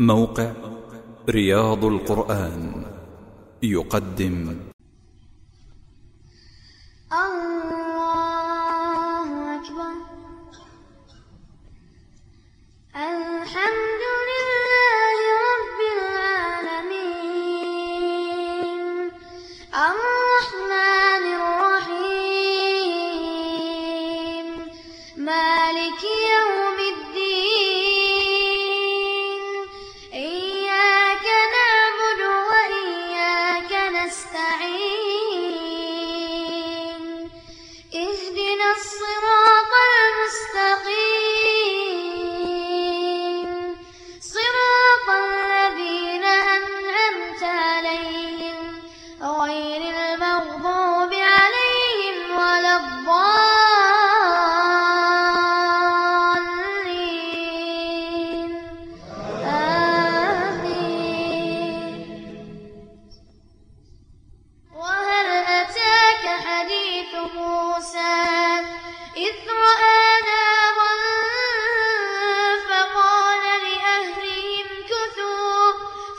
موقع رياض القرآن يقدم. الله أكبر. الحمد لله رب العالمين. الرحمن الرحيم. مالك يوم نستعين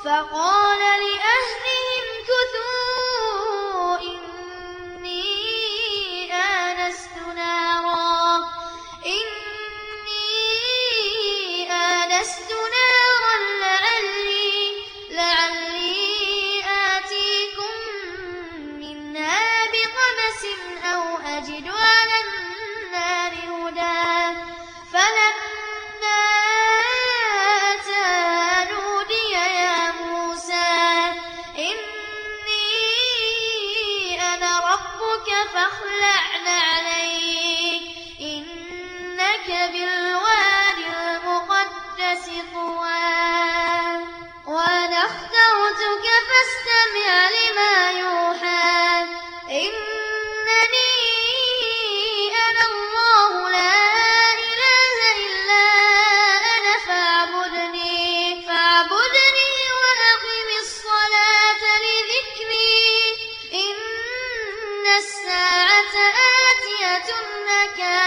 فقال فاخلعن علينا الساعة آتية لكان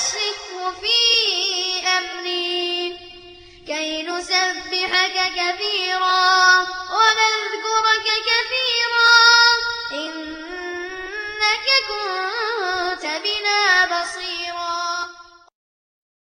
وأشركه في أمري كي نسبحك كثيرا ونذكرك